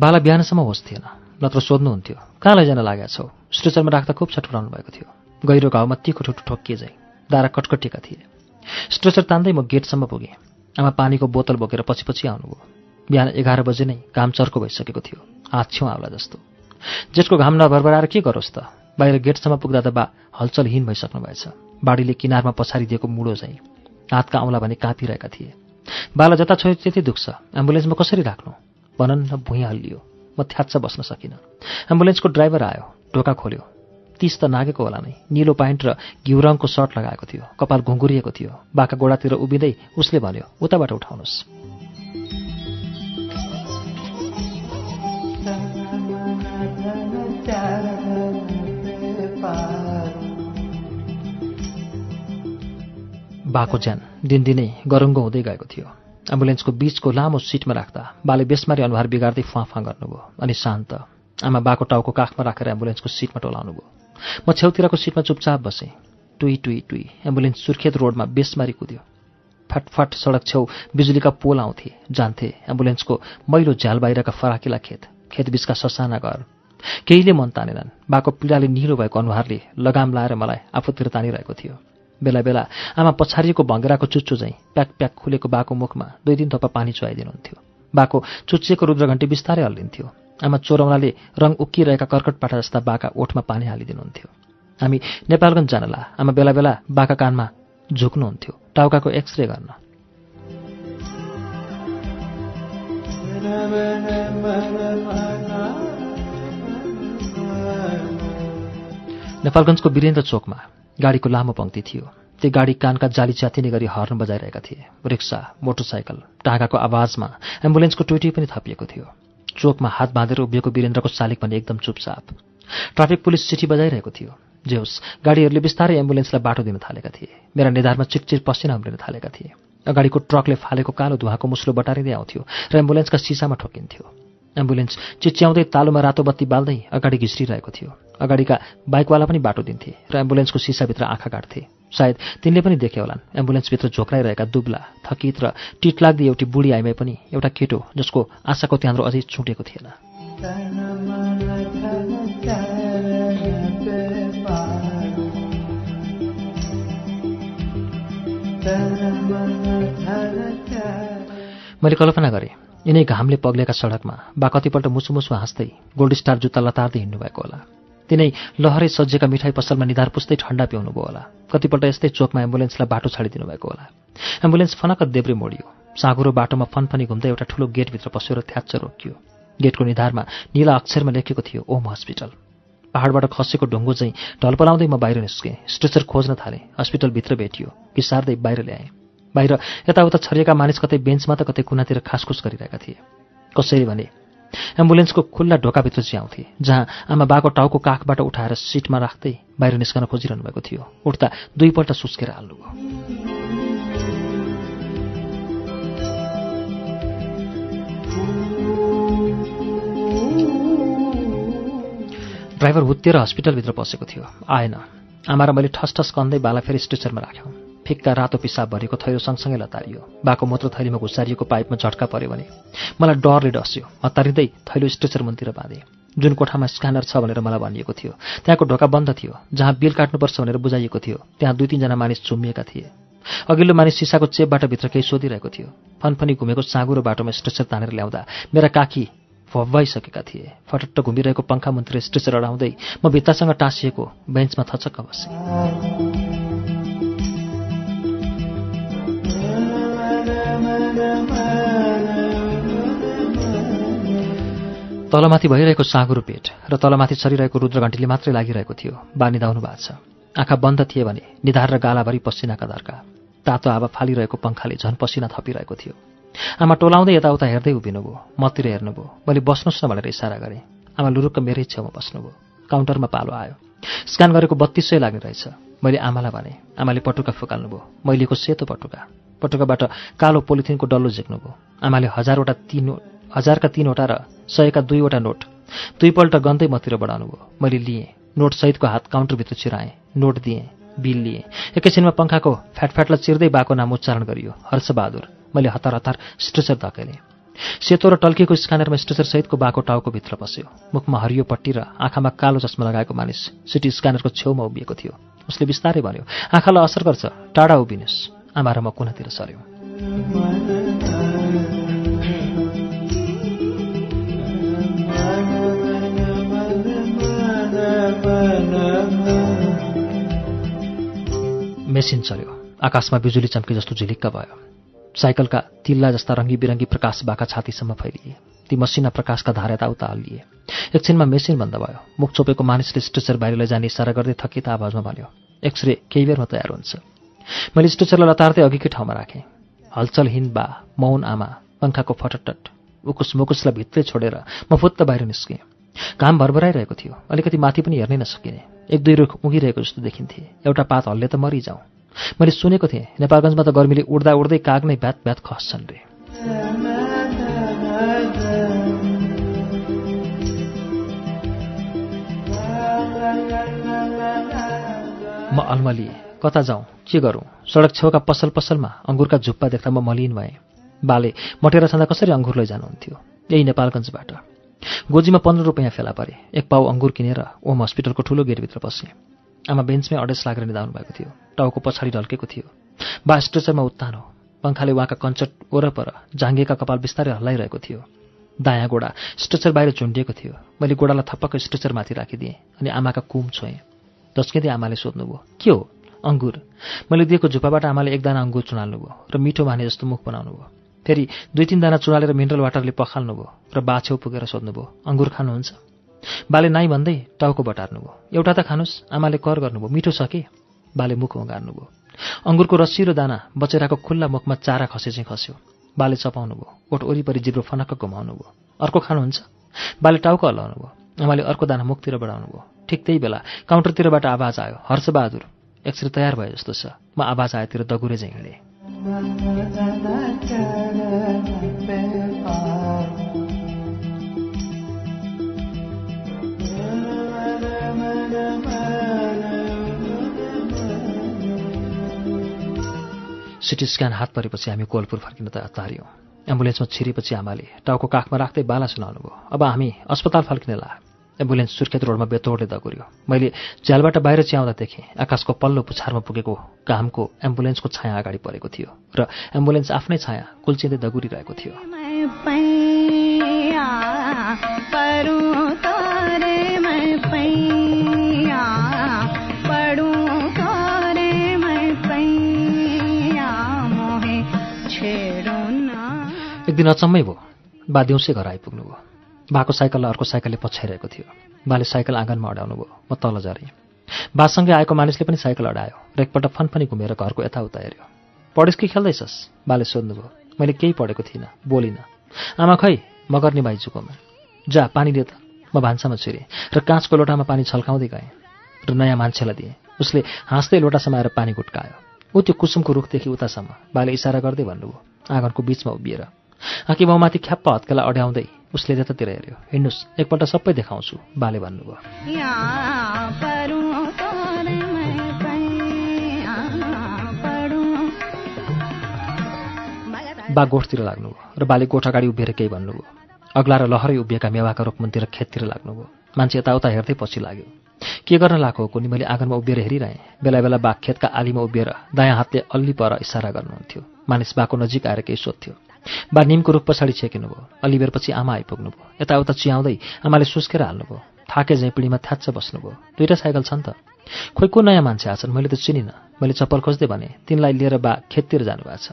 बाला बिहानसम्म होस् थिएन। नत्र सोध्नुहुन्थ्यो कहाँ लैजान लागेका छौ? स्ट्रेचरमा राख्दा खुब छटफुराउनु भएको थियो। गहिरो घाउमा तिखो ठुटो ठोक्किए जाइ दारा कटकटिएका थिए। स्ट्रेचर तान्दै म गेटसम्म पुगेँ। आमा पानीको बोतल बोकेर पछि पछि आउनुभयो। बिहान एघार बजे नै घाम चर्को भइसकेको थियो। हात छेउ आउला जस्तो। जेठको घाम नभरभराएर के गरोस् त? बाहिर गेटसम्म पुग्दा त बा हलचलहीन भइसक्नु भएछ। बाढीले किनारमा पछारिदिएको मुडो चाहिँ हातका औँला भने काँपिरहेका थिए। बाला जता छोयो त्यति दुख्छ। एम्बुलेन्समा कसरी राख्नु? भनन्न भुइँ हल्लियो। म थ्याच्च बस्न सकिनँ। एम्बुलेन्सको ड्राइभर आयो। ढोका खोल्यो। तिस त नागेको होला नै। निलो प्यान्ट र घिउ रङको सर्ट लगाएको थियो। कपाल घुङ्गुरिएको थियो। बाका गोडातिर उभिँदै उसले भन्यो उताबाट उठाउनुहोस्। बाको ज्यान दिनदिनै गरुङ्गो हुँदै गएको थियो। एम्बुलेन्सको बीचको लामो सिटमा राख्दा बाले बेसमारी अनुहार बिगार्दै फाँ गर्नुभयो अनि शान्त आमा बाको टाउको काखमा राखेर एम्बुलेन्सको सिटमा टोलाउनु भयो म छेउतिरको सिटमा चुपचाप बसेँ। टुई टुई टुई एम्बुलेन्स सुर्खेत रोडमा बेसमारी कुद्यो। फटफट सडक छेउ बिजुलीका पोल आउँथे। जान्थे एम्बुलेन्सको मैलो झ्याल बाहिरका फराकिला खेत खेतबिचका ससाना घर। केहीले मन तानेनन्। बाको पीडाले निलो भएको अनुहारले लगाम लाएर मलाई आफूतिर तानिरहेको थियो। बेला बेला आमा पछाडिको भङ्गेराको चुच्चो झैँ प्याक प्याक खुलेको बाको मुखमा दुई तिन थोपा पानी चुहाइदिनुहुन्थ्यो बाको चुच्चिएको रुद्रघन्टी बिस्तारै हल्लिन्थ्यो। आमा चोरौनाले रङ उक्किरहेका कर्कटपाटा जस्ता बाका ओठमा पानी हालिदिनुहुन्थ्यो। हामी नेपालगञ्ज जानला। आमा बेला बेला बाका कानमा झुक्नुहुन्थ्यो। टाउकाको एक्सरे गर्न। नेपालगञ्जको वीरेन्द्र चोकमा गाडीको लामो पङ्क्ति थियो। त्यो गाडी कानका जाली च्यातिने गरी हर्न बजाइरहेका थिए। रिक्सा मोटरसाइकल टाँगाको आवाजमा एम्बुलेन्सको टुइटी पनि थपिएको थियो। चोकमा हात बाँधेर उभिएको वीरेन्द्रको शालिक पनि एकदम चुपचाप। ट्राफिक पुलिस चिठी बजाइरहेको थियो। जे होस् गाडीहरूले बिस्तारै एम्बुलेन्सलाई बाटो दिन थालेका थिए। मेरा निधारमा चिटचिट पसिना उम्रिन थालेका थिए। अगाडिको ट्रकले फालेको कालो धुवाको मुस्लो बटारिँदै आउँथ्यो र एम्बुलेन्सका सिसामा ठोकिन्थ्यो। एम्बुलेन्स चिच्याउँदै तालुमा रातो बत्ती बाल्दै अगाडि घिस्रिरहेको थियो। अगाडिका बाइकवाला पनि बाटो दिन्थे र एम्बुलेन्सको सिसाभित्र आँखा काट्थे सायद तिनले पनि देखे होलान्। एम्बुलेन्सभित्र झोक्राइरहेका दुब्ला थकित र टिट लाग्दी एउटी बुढी आइमै पनि एउटा केटो जसको आशाको त्यान्द्रो अझै छुटेको थिएन। मैले कल्पना गरेँ यिनै घामले पग्लेका सडकमा बा कतिपल्ट मुसु मुसु हाँस्दै गोल्ड स्टार जुत्ता लतार्दै हिँड्नुभएको होला। तिनै लहरै सजिएका मिठाई पसलमा निधार पुस्दै ठन्डा पिउनुभयो होला। कतिपल्ट यस्तै चोकमा एम्बुलेन्सलाई बाटो छाडिदिनु भएको होला। एम्बुलेन्स फनक देब्रे मोडियो। साँगुरो बाटोमा फनफनी घुम्दै एउटा ठुलो गेटभित्र पस्यो र थ्याच्च रोकियो। गेटको निधारमा निला अक्षरमा लेखेको थियो ओम हस्पिटल। पहाडबाट खसेको ढुङ्गो चाहिँ ढलपलाउँदै म बाहिर निस्केँ। स्ट्रेचर खोज्न थालेँ। हस्पिटलभित्र भेटियो पिसार्दै बाहिर ल्याएँ। बाहिर यताउता छरिएका मानिस कतै बेन्चमा त कतै कुनातिर खासखुस गरिरहेका थिए। कसैले भने एम्बुलेन्सको खुल्ला ढोकाभित्र च्याउँथे जहाँ आमा बाको टाउको काखबाट उठाएर सिटमा राख्दै बाहिर निस्कन खोजिरहनु भएको थियो। उठ्दा दुईपल्ट सुस्केर हाल्नुभयो। ड्राइभर हुत्तिएर हस्पिटलभित्र पसेको थियो। आएन। आमा र मैले ठस ठस कन्दै बाला फेरि स्ट्रेचरमा राख्यौँ। फिक्का रातो पिसाब भरेको थैलो सँगसँगै लतारियो। बाको मोत्र थैलीमा घुसारिएको पाइपमा झट्का पऱ्यो भने मलाई डरले डस्यो। हतारिँदै थैलो स्ट्रेचर मुनतिर बाँधे। जुन कोठामा स्क्यानर छ भनेर मलाई भनिएको थियो त्यहाँको ढोका बन्द थियो जहाँ बिल काट्नुपर्छ भनेर बुझाइएको थियो त्यहाँ दुई तिनजना मानिस चुम्मिएका थिए। अघिल्लो मानिस सिसाको चेपबाट भित्र केही सोधिरहेको थियो। फनफनी घुमेको साँगुरो बाटोमा स्ट्रेचर तानेर ल्याउँदा मेरा काखी भब्बाइसकेका थिए। फटट्ट घुमिरहेको पङ्खा मन्त्री स्ट्रेचर अडाउँदै म भित्तासँग टाँसिएको बेन्चमा थचक्क बसेँ। तलमाथि भइरहेको साँगुरो पेट र तलमाथि छरिरहेको रुद्रघण्टीले मात्रै लागिरहेको थियो। बानी दाउनु भएको छ। आँखा बन्द थिए भने निधार र गालाभरि पसिनाका दर्का। तातो हावा फालिरहेको पङ्खाले झन पसिना थपिरहेको थियो। आमा टोलाउँदै यताउता हेर्दै उभिनुभयो। मतिर हेर्नुभयो। मैले बस्नुहोस् न भनेर इसारा गरेँ। आमा लुरुक्क मेरै छेउमा बस्नुभयो। काउन्टरमा पालो आयो। स्क्यान गरेको बत्तिस सय लाग्ने रहेछ मैले आमालाई भने आमाले पटुका फुकाल्नुभयो। मैलेको सेतो पटुका। पटुकाबाट कालो पोलिथिनको डल्लो झिक्नुभयो आमाले हजारवटा तिन हजारका तिनवटा र सयका दुईवटा नोट दुईपल्ट गन्दै मतिर बढाउनु भयो मैले लिएँ नोट सहितको हात काउन्टरभित्र चिराएँ नोट दिएँ बिल लिएँ। एकैछिनमा पङ्खाको फ्याटफ्याटलाई चिर्दै बाको नाम उच्चारण गरियो हर्षबहादुर। मैले हतार हतार स्ट्रेचर धकेलेँ। सेतो र टल्किएको स्क्यानरमा स्ट्रेचर सहितको बाको टाउको भित्र पस्यो। मुखमा हरियो पट्टी र आँखामा कालो चस्मा लगाएको मानिस सिटी स्क्यानरको छेउमा उभिएको थियो। उसले बिस्तारै भन्यो आँखालाई असर गर्छ टाढा उभिनुहोस्। आमा र म कुनातिर सर्यौँ मेसिन चल्यो आकाशमा बिजुली चम्के जस्तो झिलिक्क भयो। साइकलका तिल्ला जस्ता रङ्गी बिरङ्गी प्रकाश बाका छातीसम्म फैलिए। ती मसिना प्रकाशका धारा यताउता हल्लिए। एकछिनमा मेसिन बन्द भयो। मुख चोपेको मानिसले स्ट्रेचर बाहिर लैजाने इसारा गर्दै थकित आवाजमा भन्यो एक्सरे केही बेरमा तयार हुन्छ। मैले स्ट्रेचरलाई लतार्दै अघिकै ठाउँमा राखेँ। हलचलहीन बा मौन आमा पङ्खाको फटटट उकुस मुकुसलाई भित्रै छोडेर म फुत्त बाहिर निस्केँ। घाम भरभराइरहेको थियो अलिकति माथि पनि हेर्नै नसकिने। एक दुई रुख उगिरहेको जस्तो देखिन्थे एउटा पात हल्ले त मरिजाउँ। मैले सुनेको थिएँ नेपालगञ्जमा त गर्मीले उड्दा उड्दै काग नै भ्यात भ्यात खस्छन् रे। म अल्मलिएँ कता जाउँ? के गरौँ? सडक छेउका पसल पसलमा अङ्गुरका झुप्पा देख्दा म मलिन भएँ। बाले मटेर छँदा कसरी अङ्गुर लैजानुहुन्थ्यो यही नेपालगञ्जबाट। गोजीमा पन्ध्र रुपियाँ फेला परे। एक पाउ अङ्गुर किनेर ओम हस्पिटलको ठुलो गेटभित्र पसेँ आमा बेन्चमै अडेस लागेर निधाउनु भएको थियो। टाउको पछाडि ढल्केको थियो। बा स्ट्रेचरमा उत्तानो पङ्खाले उहाँका कञ्चट वरपर जाङ्गेका कपाल बिस्तारै हल्लाइरहेको थियो। दायाँ गोडा स्ट्रेचर बाहिर झुन्डिएको थियो। मैले गोडालाई थप्पक स्ट्रेचरमाथि राखिदिएँ अनि आमाका कुम छोएँ। दस्किँदै आमाले सोध्नुभयो के हो? अङ्गुर। मैले दिएको झुप्पाबाट आमाले एकदाना अङ्गुर चुनाल्नुभयो र मिठो माने जस्तो मुख बनाउनु भयो फेरि दुई तिन दाना चुनालेर मिनरल वाटरले पखाल्नुभयो र बाछेउ पुगेर सोध्नुभयो अङ्गुर खानुहुन्छ? बाले नाइ भन्दै टाउको बटार्नुभयो एउटा त खानुहोस् आमाले कर गर्नुभयो मिठो छ कि? बाले मुख उँगार्नुभयो अङ्गुरको रस्सी र दाना बचेराको खुल्ला मुखमा चारा खसे चाहिँ खस्यो। बाले चपाउनु भयो ओठ वरिपरि जिब्रो फनक्क घुमाउनु भयो अर्को खानुहुन्छ? बाले टाउको हल्लाउनु भयो आमाले अर्को दाना मुखतिर बढाउनु भयो ठिक त्यही बेला काउन्टरतिरबाट आवाज आयो हर्षबहादुर एक्सरे तयार भयो जस्तो छ। म आवाज आएतिर दगुरे चाहिँ हिँडेँ। सिटी स्क्यान हात परेपछि हामी कोलपुर फर्किन त तार्यौँ। एम्बुलेन्समा छिरेपछि आमाले टाउको काखमा राख्दै बाला सुनाउनु भयो अब हामी अस्पताल फर्किने ला एम्बुलेन्स सुर्खेत रोडमा बेतोडले दगुर्यो। मैले झ्यालबाट बाहिर च्याउँदा देखेँ आकाशको पल्लो पुछारमा पुगेको घामको एम्बुलेन्सको छाया अगाडि परेको थियो र एम्बुलेन्स आफ्नै छाया कुल्चिँदै दगुरिरहेको थियो। एक दिन अचम्मै भयो बा दिउँसै घर आइपुग्नु भयो बाको साइकललाई अर्को साइकलले पछ्याइरहेको थियो। बाले साइकल आँगनमा अडाउनु भयो। म तल झरेँ बासँगै आएको मानिसले पनि साइकल अडायो र एकपल्ट फनफनी घुमेर घरको यताउता हेऱ्यो। पढेस् कि खेल्दैछस्? बाले सोध्नुभयो। मैले केही पढेको थिइनँ। बोलिनँ। आमा खै मगर नि भाइजुकोमा जा पानी दे त। म भान्सामा छिरेँ। र काँचको लोटामा पानी छल्काउँदै गएँ। र नयाँ मान्छेलाई दिएँ। उसले हाँस्दै लोटा समाएर पानी गुट्कायो। ऊ त्यो कुसुमको रुखदेखि उतासम्म। बाले इसारा गर्दै भन्नुभयो आँगनको बिचमा उभिएर। आँखी बाउमाथि ख्याप्प हत्केला अड्याउँदै उसले त्यतातिर हेऱ्यो। हिँड्नुहोस् एकपल्ट सबै देखाउँछु बाले भन्नुभयो। बा गोठतिर लाग्नुभयो र बाले गोठ अगाडि उभिएर केही भन्नुभयो। अग्ला र लहरै उभिएका मेवाका रोपमुनतिर खेततिर लाग्नुभयो। मान्छे यताउता हेर्दै पछि लाग्यो। के गर्न लाएको हो कुनी मैले आँगनमा उभिएर हेरिरहेँ। बेला बेला बा खेतका आलीमा उभिएर दायाँ हातले अल्ली पर इसारा गर्नुहुन्थ्यो। मानिस बाको नजिक आएर केही सोध्थ्यो। बा निमको रुख पछाडि छेकिनु भयो अलि बेरपछि आमा आइपुग्नु भयो यताउता चियाउँदै आमाले सुस्केर हाल्नुभयो। थाके झैँ पिँढीमा थ्याच्च बस्नुभयो। दुइटा साइकल छन् त। खोइ को नयाँ मान्छे आछन्? मैले त चिनिनँ। मैले चप्पल खोज्दै भने तिनलाई लिएर बा खेततिर जानुभएको छ।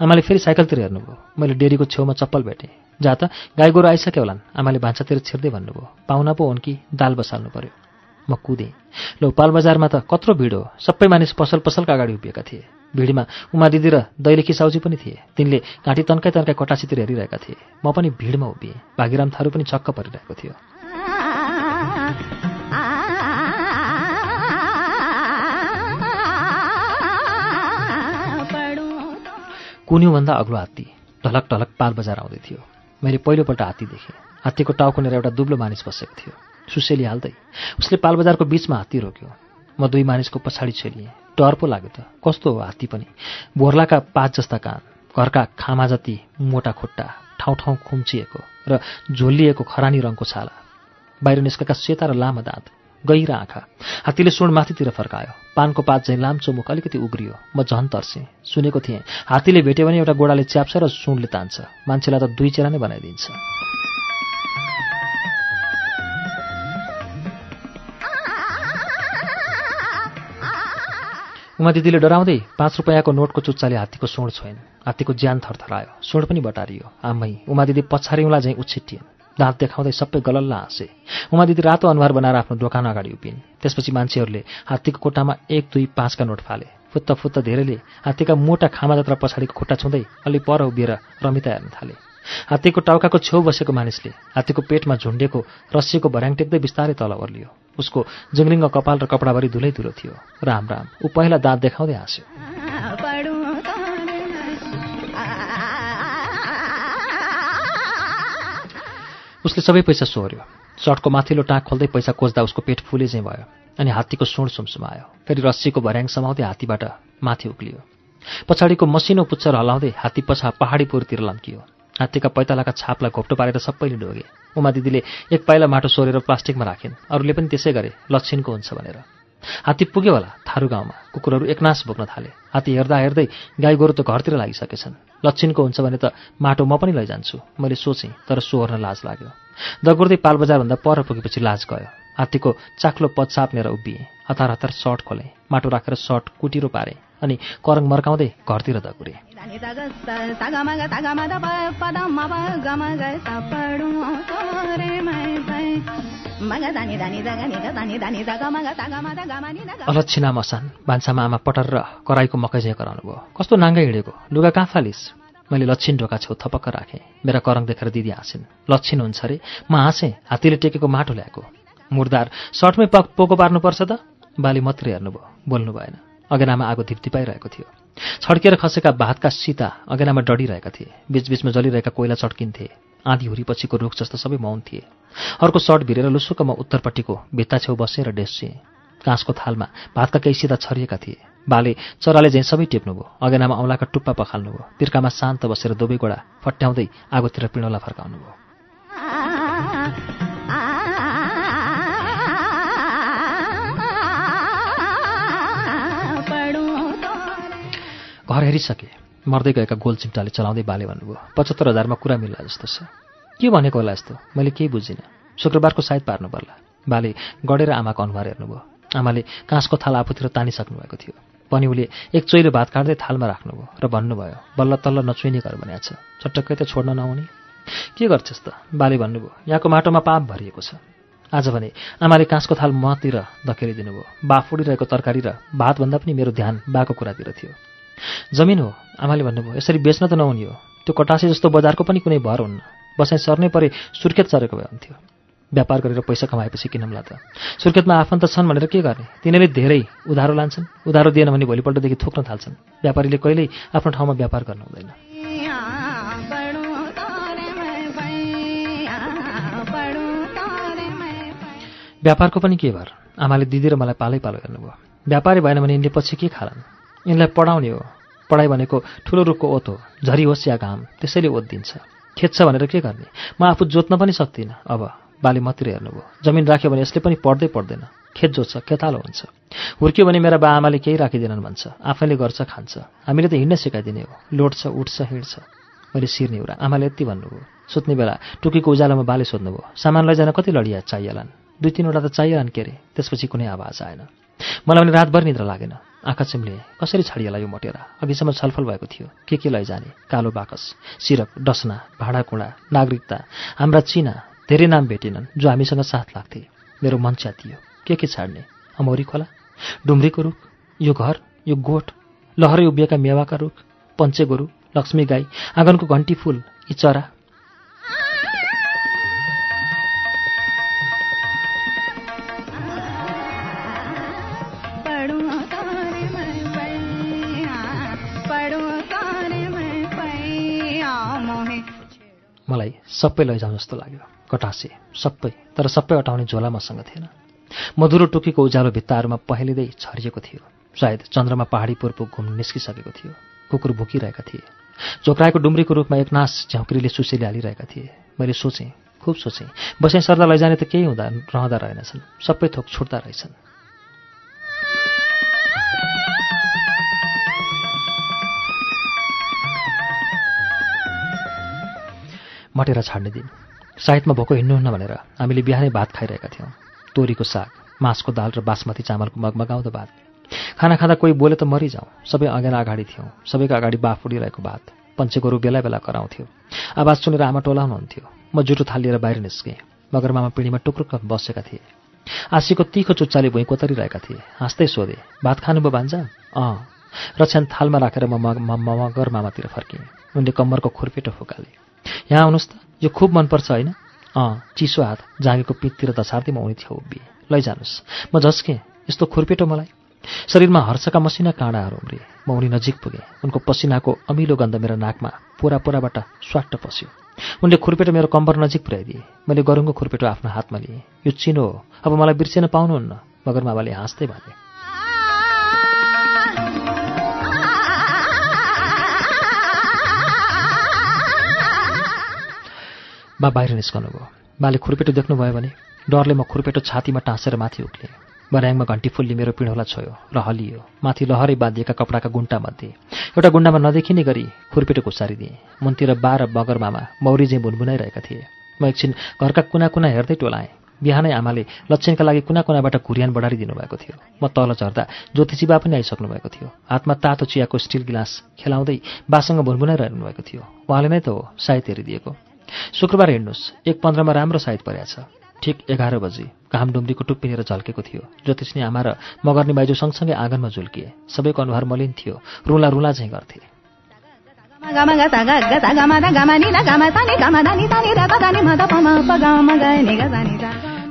आमाले फेरि साइकलतिर हेर्नुभयो। मैले डेरीको छेउमा चप्पल भेटेँ। जा त गाई गोरु आइसक्यो होलान्। आमाले भान्सातिर छिर्दै भन्नुभयो पाहुना पो हुन् कि? दाल बसाल्नु पर्यो। म कुदेँ। लौ पालबजारमा त कत्रो भिड हो। सबै मानिस पसल पसलका अगाडि उभिएका थिए। भिडमा उमा दिदी र दैलेखी साउजी पनि थिए। तिनले घाँटी तन्काइ तन्काइ कटासीतिर हेरिरहेका थिए। म पनि भिडमा उभिएँ। भागीराम थारू पनि छक्क परिरहेको थियो। कुन्युभन्दा अग्लो हात्ती ढलक ढलक पाल बजार आउँदै थियो। मैले पहिलोपल्ट हात्ती देखेँ। हात्तीको टाउकोनेर एउटा दुब्लो मानिस बसेको थियो। सुसेली हाल्दै उसले पालबजारको बिचमा हात्ती रोक्यो। म दुई मानिसको पछाडि छेलिएँ। डर पो लाग्यो त। कस्तो हो हात्ती पनि। बोर्लाका पात जस्ता कान घरका खामा जति मोटा खुट्टा ठाउँ ठाउँ खुम्चिएको र झोलिएको खरानी रङको छाला बाहिर निस्केका सेता र लामा दाँत गहिरा आँखा हात्तीले सुण माथितिर फर्कायो। पानको पात चाहिँ लाम्चो मुख अलिकति उग्रियो। म झन् तर्सेँ। सुनेको थिएँ हात्तीले भेट्यो भने एउटा गोडाले च्याप्छ र सुणले तान्छ। मान्छेलाई त दुई चेरा नै बनाइदिन्छ। उमा दिदीले डराउँदै पाँच रुपियाँको नोटको चुच्चाले हात्तीको सोड छोइन् हात्तीको ज्यान थरथरायो। सोड पनि बटारियो। आम्मै उमा दिदी पछारिउँला झैँ उछिटिन् दाँत देखाउँदै सबै गलल्ला हाँसे। उमा दिदी रातो अनुहार बनाएर आफ्नो दोकान अगाडि उभिन्। त्यसपछि मान्छेहरूले हात्तीको कोठामा एक दुई पाँचका नोट फाले। फुत्त फुत्त धेरैले हात्तीका मोटा खामा जत्रा पछाडिको खुट्टा छुँदै अलि पर उभिएर रमिता हेर्न थाले। हात्तीको टाउकाको छेउ बसेको मानिसले हात्तीको पेटमा झुन्डेको रस्सीको भर्याङ टेक्दै बिस्तारै तल ओर्लियो। उसको जिङ्रिङ्ग कपाल र कपडाभरि धुलै धुलो थियो। राम राम ऊ पहिला दाँत देखाउँदै हाँस्यो। उसले सबै पैसा सोहोर्यो। सर्टको माथिल्लो टाँक खोल्दै पैसा खोज्दा उसको पेट फुले चाहिँ भयो अनि हात्तीको सुण सुमसुमायो फेरि रस्सीको भर्याङ समाउँदै हात्तीबाट माथि उक्लियो। पछाडिको मसिनो पुच्छर हलाउँदै हात्ती पछा पहाडी पुरतिर लम्कियो। हात्तीका पैतालाका छापलाई घोप्टो पारेर सबैले डोगे। उमा दिदीले एक पाइला माटो सोरेर प्लास्टिकमा राखिन्। अरूले पनि त्यसै गरे लक्षिनको हुन्छ भनेर। हात्ती पुग्यो होला थारू गाउँमा। कुकुरहरू एकनाश बोक्न थाले। हात्ती हेर्दा हेर्दै गाई गोरु त घरतिर लागिसकेछन्। लक्षिनको हुन्छ भने त माटो म पनि लैजान्छु। मैले सोचेँ तर सोहोर्न लाज लाग्यो। दगुर्दै पालबजारभन्दा पर पुगेपछि लाज गयो। हात्तीको चाक्लो पच्चाप लिएर उभिएँ। हतार हतार सर्ट खोलेँ। माटो राखेर सर्ट कुटिरो पारेँ। अनि करङ मर्काउँदै घरतिर दगुरे अलक्षिना मसान भान्सामा आमा पटर र कराईको मकै चाहिँ कराउनु भयो कस्तो नाङ्गा हिँडेको? लुगा कहाँ फालिस्? मैले लक्षिन ढोका छेउ थपक्क राखेँ। मेरा करङ देखेर दिदी हाँसिन् लक्षिन हुन्छ अरे म हाँसेँ हात्तीले टेकेको माटो ल्याएको। मुरदार सर्टमै पक पोको पार्नुपर्छ त? बाली मात्रै हेर्नुभयो बोल्नु भएन। अगेनामा आगो धिप्धिपाइरहेको थियो। छड्किएर खसेका भातका सीता अगेनामा डढिरहेका थिए। बिचबिचमा जलिरहेका कोइला चड्किन्थे आँधी हुरीपछिको रुख जस्तो सबै मौन थिए। अर्को सर्ट भिरेर लुसुकमा उत्तरपट्टिको भित्ता छेउ बसेर डेस्छे। काँसको थालमा भातका केही सिधा छरिएका थिए। बाले चराले झैँ सबै टेप्नुभयो। अगेनामा औँलाका टुप्पा पखाल्नुभयो। तिर्कामा शान्त बसेर दुवै गोडा फट्याउँदै आगोतिर पिँडोला फर्काउनुभयो। घर हेरिसके। मर्दै गएका गोल चिम्टाले चलाउँदै बाले भन्नुभयो पचहत्तर हजारमा कुरा मिल्ला जस्तो छ। के भनेको होला यस्तो? मैले केही बुझिनँ। शुक्रबारको सायद पार्नु पर्ला। बाले गढेर आमाको अनुहार हेर्नुभयो। आमाले काँसको थाल आफूतिर तानिसक्नु भएको थियो। पनि उसले एक चोइलो भात काट्दै थालमा राख्नुभयो र भन्नुभयो बल्ल तल्ल नचुइने घर भनेको छ। चटक्कै त छोड्न नहुने। के गर्छस् त? बाले भन्नुभयो यहाँको माटोमा पाप भरिएको छ। आज भने आमाले काँसको थाल मतिर धकेलिदिनु भयो उडिरहेको तरकारी र भातभन्दा पनि मेरो ध्यान बाको कुरातिर थियो। जमिन हो आमाले भन्नुभयो यसरी बेच्न त नहुने हो। त्यो कटासे जस्तो बजारको पनि कुनै भर हुन्न। बसाइ सर्नै परे सुर्खेत सरेको भए हुन्थ्यो। व्यापार गरेर पैसा कमाएपछि किनौँला त। सुर्खेतमा आफन्त छन् भनेर के गर्ने? तिनीहरूले धेरै उधारो लान्छन् उधारो दिएन भने भोलिपल्टदेखि थोक्न थाल्छन्। व्यापारीले कहिल्यै आफ्नो ठाउँमा व्यापार गर्नु हुँदैन। व्यापारको पनि के भर? आमाले दिदी र मलाई पालै पालो हेर्नुभयो। व्यापारी भएन भने यिनले पछि के खालान्? यिनलाई पढाउने हो। पढाइ भनेको ठुलो रुखको ओत हो। झरी होस् या घाम त्यसैले ओत दिन्छ। खेत छ भनेर के गर्ने? म आफू जोत्न पनि सक्दिनँ। अब बाली मात्रै हेर्नुभयो। जमिन राख्यो भने यसले पनि पढ्दै पढ्दैन। खेत जोत्छ खेतालो हुन्छ। हुर्क्यो भने मेरा बा आमाले केही राखिदिनन् भन्छ। आफैले गर्छ खान्छ। हामीले त हिँड्न सिकाइदिने हो। लोट्छ उठ्छ हिँड्छ मैले सिर्ने उरा आमाले यति भन्नुभयो। सुत्ने बेला टुकीको उज्यालोमा बाले सोध्नुभयो सामान लैजान कति लडिया चाहिएलान्? दुई तिनवटा त चाहिएलान् के अरे त्यसपछि कुनै आवाज आएन। मलाई भने रातभर निद्रा लागेन। आँखा चिम्ले कसरी छाडिएला यो मोटेरा? अघिसम्म छलफल भएको थियो। के के लैजाने? कालो बाकस सिरक डसना भाँडाकुँडा नागरिकता हाम्रा चिना धेरै नाम भेटेनन् जो हामीसँग साथ लाग्थे। मेरो मन च्यातियो। के के छाड्ने? अमौरी खोला? डुम्रीको रुख? यो घर? यो गोठ? लहरै उभिएका मेवाका रुख? पञ्चे गोरु लक्ष्मी गाई? आँगनको घन्टी फुल? यी चरा? मलाई सबै लैजाउँ जस्तो लाग्यो। कटासे सबै। तर सबै अटाउने झोला मसँग थिएन। मधुरो टुकीको उज्यालो भित्ताहरूमा पहेलिँदै छरिएको थियो। सायद चन्द्रमा पहाडी पूर्व घुम्न निस्किसकेको थियो। कुकुर भुकिरहेका थिए। झोक्राएको डुम्रीको रूपमा एकनाश झ्याउक्रीले सुसेली हालिरहेका थिए। मैले सोचेँ खुब सोचेँ। बसाइ सर्दा लैजाने त केही हुँदा रहँदा रहेनछन्। सबै थोक छुट्दा रहेछन्। मटेर छाड्ने दिन। सायदमा भोको हिँड्नुहुन्न भनेर हामीले बिहानै भात खाइरहेका थियौँ। तोरीको साग मासको दाल र बासमती चामलको मगमगाउँदो भात। खाना खाँदा कोही बोले त मरिजाउँ। सबै अँगेना अगाडि थियौँ। सबैको अगाडि बाफ उडिरहेको भात। पञ्चेकोहरू बेला बेला कराउँथ्यो। आवाज सुनेर आमा टोलाउनुहुन्थ्यो। म जुठो थाल लिएर बाहिर निस्केँ। मगरमामा पिँढीमा टुक्रुक्क बसेका थिए। आशीको तिखो चुच्चाले भुइँ कोतरिरहेका थिए। हाँस्दै सोधे भात खानुभयो भान्जा? अँ। रक्षान थालमा राखेर म मगर मामातिर फर्केँ उनले कम्मरको खुर्पेटो फुकाले। यहाँ आउनुहोस् त। यो खुब मनपर्छ होइन? अँ चिसो हात। जाँगेको पिततिर दसार्दै म उनी छेउ उभिएँ। लैजानुहोस्। म झस्केँ। यस्तो खुर्पेटो मलाई। शरीरमा हर्षका मसिना काँडाहरू उम्रे म उनी नजिक पुगेँ। उनको पसिनाको अमिलो गन्ध मेरो नाकमा पोरा पोराबाट स्वाट्ट पस्यो। उनले खुर्पेटो मेरो कम्बर नजिक पुर्याइदिए मैले गरुङको खुर्पेटो आफ्नो हातमा लिएँ। यो चिनो हो। अब मलाई बिर्सेन पाउनुहुन्न। मगरमाबाले हाँस्दै भने बा बाहिर निस्कनु भयो बाले खुर्पेटो देख्नुभयो भने डरले म खुर्पेटो छातीमा टाँसेर माथि उक्लेँ बर्याङमा घन्टी फुल्ली मेरो पिँढोला छोयो र हलियो। माथि लहरै बाँधिएका कपडाका गुन्टामध्ये एउटा गुन्डामा नदेखिने गरी खुर्पेटो घुसारिदिएँ। मुनतिर बाह्र बगरमामा मौरी चाहिँ भुनभुनाइरहेका थिए। म एकछिन घरका कुना कुना हेर्दै टोलाएँ। बिहानै आमाले लक्षणका लागि कुना कुनाबाट घुरियान बढारिदिनु भएको थियो। म तल झर्दा ज्योतिषीबा पनि आइसक्नु भएको थियो। हातमा तातो चियाको स्टिल गिलास खेलाउँदै बासँग भुनभुनाइरहनु भएको थियो। उहाँले नै त हो सायद हेरिदिएको। शुक्रबार हिँड्नुहोस् एक पन्ध्रमा राम्रो सायद परेछ। ठिक एघार बजी। घाम डुम्रीको टुप्पिनेर झल्केको थियो। ज्योतिषनी आमा र मगर्नी माइजू सँगसँगै आँगनमा झुल्किए। सबैको अनुहार मलिन थियो। रुला रुला झैँ गर्थे।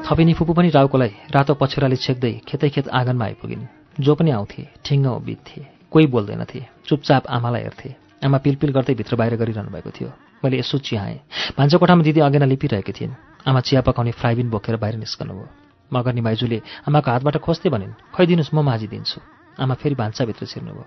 थपिनी फुपू पनि राउकोलाई रातो पछेराले छेक्दै खेतै खेत आँगनमा आइपुगिन्। जो पनि आउँथे ठिङ्ग उभिन्थे कोही बोल्दैनथे। चुपचाप आमालाई हेर्थे। आमा पिलपिल गर्दै भित्र बाहिर गरिरहनु भएको थियो। मैले यसो चिहाएँ। भान्सा कोठामा दिदी अगेना लिपिरहेकी थिइन्। आमा चिया पकाउने फ्राइबिन बोकेर बाहिर निस्कनु भयो मगर्नी माइजूले आमाको हातबाट खोज्दै भनिन् खैदिनुहोस् म माझिदिन्छु आमा फेरि भान्साभित्र छिर्नुभयो।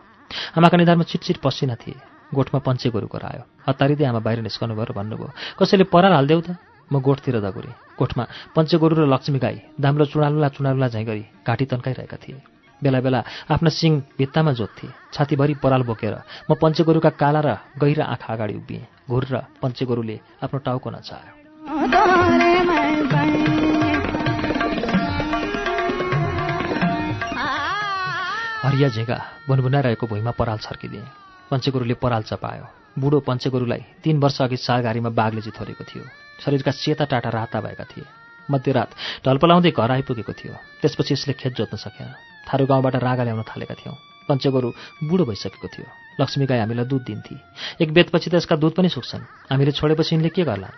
आमाका निधारमा चिटचिट पसिना थिए। गोठमा पञ्चे गोरु करायो हतारिँदै आमा बाहिर निस्कनु भयो र भन्नुभयो कसैले पराल हालिदेऊ त? म गोठतिर दगुरेँ। गोठमा पञ्चे गोरु र लक्ष्मी गाई दाम्रो चुडालुला चुडालुला झैँ गरी घाँटी तन्काइरहेका थिए। बेला बेला आफ्ना सिङ भित्तामा जोत्थे। छातीभरि पराल बोकेर म पञ्चगोरुका काला र गहिरा आँखा अगाडि उभिएँ। घुर र पञ्चगोरुले आफ्नो टाउको नचायो। हरिया झेगा बुनबुनाइरहेको भुइँमा पराल छर्किदिए। पञ्चगुरुले पराल चपायो। बुढो पञ्चगुरुलाई तीन वर्ष अघि सालघारीमा बाघले जिथोरेको थियो। शरीरका सेता टाटा राता भएका थिए। मध्यरात ढलपलाउँदै घर आइपुगेको थियो। त्यसपछि यसले खेत जोत्न सकेन। थारू गाउँबाट रागा ल्याउन थालेका थियौँ। पञ्चगोरु बुढो भइसकेको थियो। लक्ष्मी गाई हामीलाई दुध दिन्थे। एक बेतपछि त यसका दुध पनि सुक्छन्। हामीले छोडेपछि यिनले के गर्ला?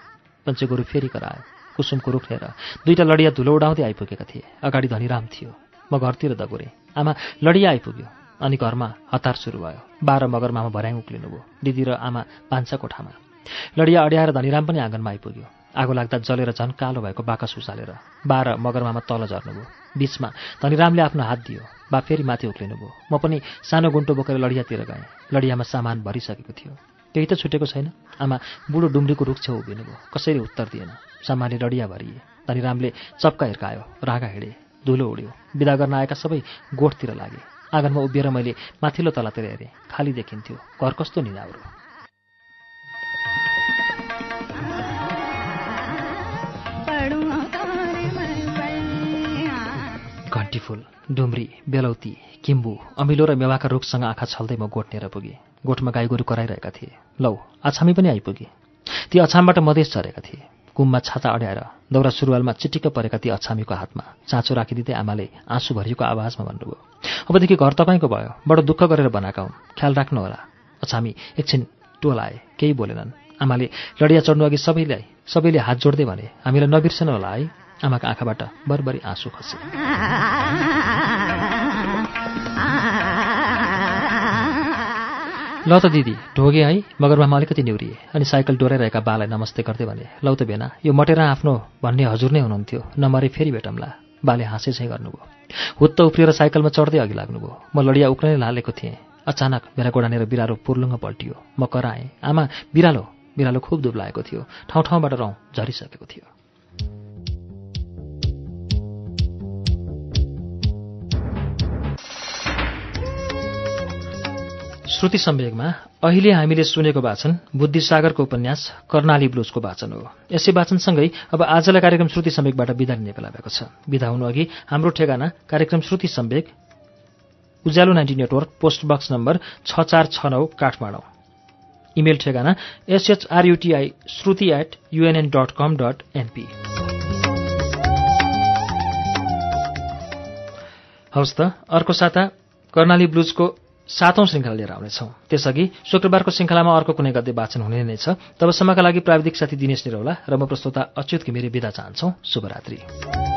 पञ्चगोरु फेरि करायो। कुसुमको रुख लिएर दुईवटा लडिया धुलो उडाउँदै आइपुगेका थिए। अगाडि धनीराम थियो। म घरतिर दगुरेँ। आमा लडिया आइपुग्यो। अनि घरमा हतार सुरु भयो। बाह्र मगरमामा भर्याङ उक्लिनुभयो दिदी र आमा पान्छा कोठामा। लडिया अड्याएर धनीराम पनि आँगनमा आइपुग्यो। आगो लाग्दा जलेर झन् कालो भएको बाकस उचालेर बाह्र मगरमामा तल झर्नुभयो बिचमा। धनीरामले आफ्नो हात दियो। बा फेरि माथि उक्लिनुभयो म पनि सानो गुन्टो बोकेर लडियातिर गएँ। लडियामा सामान भरिसकेको थियो। केही त छुटेको छैन। आमा बुढो डुम्रीको रुख छेउ उभिनुभयो कसरी उत्तर दिएन। सामानले लडिया भरिए। धनीरामले चप्का हिर्कायो। रागा हिँडे। धुलो उड्यो। बिदा गर्न आएका सबै गोठतिर लागे। आँगनमा उभिएर मैले माथिल्लो तलातिर हेरेँ। खाली देखिन्थ्यो। घर कस्तो निदाउरो घन्टीफुल डुम्री बेलौती किम्बु अमिलो र मेवाका रुखसँग आँखा छल्दै म गोठनेर पुगेँ। गोठमा गाई गोरु कराइरहेका थिए। लौ आछामी पनि आइपुगे। ती अछामबाट मधेस झरेका थिए। कुममा छाता अड्याएर दौरा सुरुवालमा चिटिक्क परेका ती अछामीको हातमा चाँचो राखिदिँदै आमाले आँसु भरिएको आवाजमा भन्नुभयो अबदेखि घर तपाईँको भयो। बडो दुःख गरेर बनाएका हुन्। ख्याल राख्नुहोला। अछामी एकछिन टोलाए। केही बोलेनन्। आमाले लडिया चढ्नु अघि सबैलाई सबैले हात जोड्दै भने हामीलाई नबिर्सन होला है। आमाका आँखाबाट बरबरी आँसु खसे ल त दिदी ढोगे है मगरमा अलिकति निहुरिए अनि साइकल डोराइरहेका बालाई नमस्ते गर्दै भने लौ त बेना यो मटेरा आफ्नो भन्ने हजुर नै हुनुहुन्थ्यो नमरे फेरि भेटौँला। बाले हाँसे चाहिँ गर्नुभयो। हुत्त उफ्रिएर साइकलमा चढ्दै अघि लाग्नुभयो। म लडिया उक्नै लालेको थिएँ। अचानक मेरा गोडानेर बिरालो पुर्लुङ्ग पल्टियो। म कराएँ आमा बिरालो बिरालो खुब दुब्लाएको थियो ठाउँ ठाउँबाट रौँ झरिसकेको थियो। श्रुति सम्वेगमा अहिले हामीले सुनेको वाचन बुद्धिसागरको उपन्यास कर्णाली ब्लुजको वाचन हो। यसै वाचनसँगै अब आजलाई कार्यक्रम श्रुति सम्वेकबाट विदा लिने बेला भएको छ। विदा हुनु अघि हाम्रो ठेगाना कार्यक्रम Shruti Sambeg Ujyaalo ninety network post box number छ चार छ नौ काठमाडौँ। इमेल ठेगाना S H R U T I Shruti at UNN dot com dot NP हवस् त अर्को साता कर्णाली ब्लुजको सातौं श्रृङ्खला लिएर आउनेछौँ। त्यसअघि शुक्रबारको श्रृङ्खलामा अर्को कुनै गद्य वाचन हुने नै छ। तबसम्मका लागि प्राविधिक साथी दिनेश निरौला र म प्रस्तोता अच्युत घिमिरे विदा चाहन्छौ। शुभरात्री।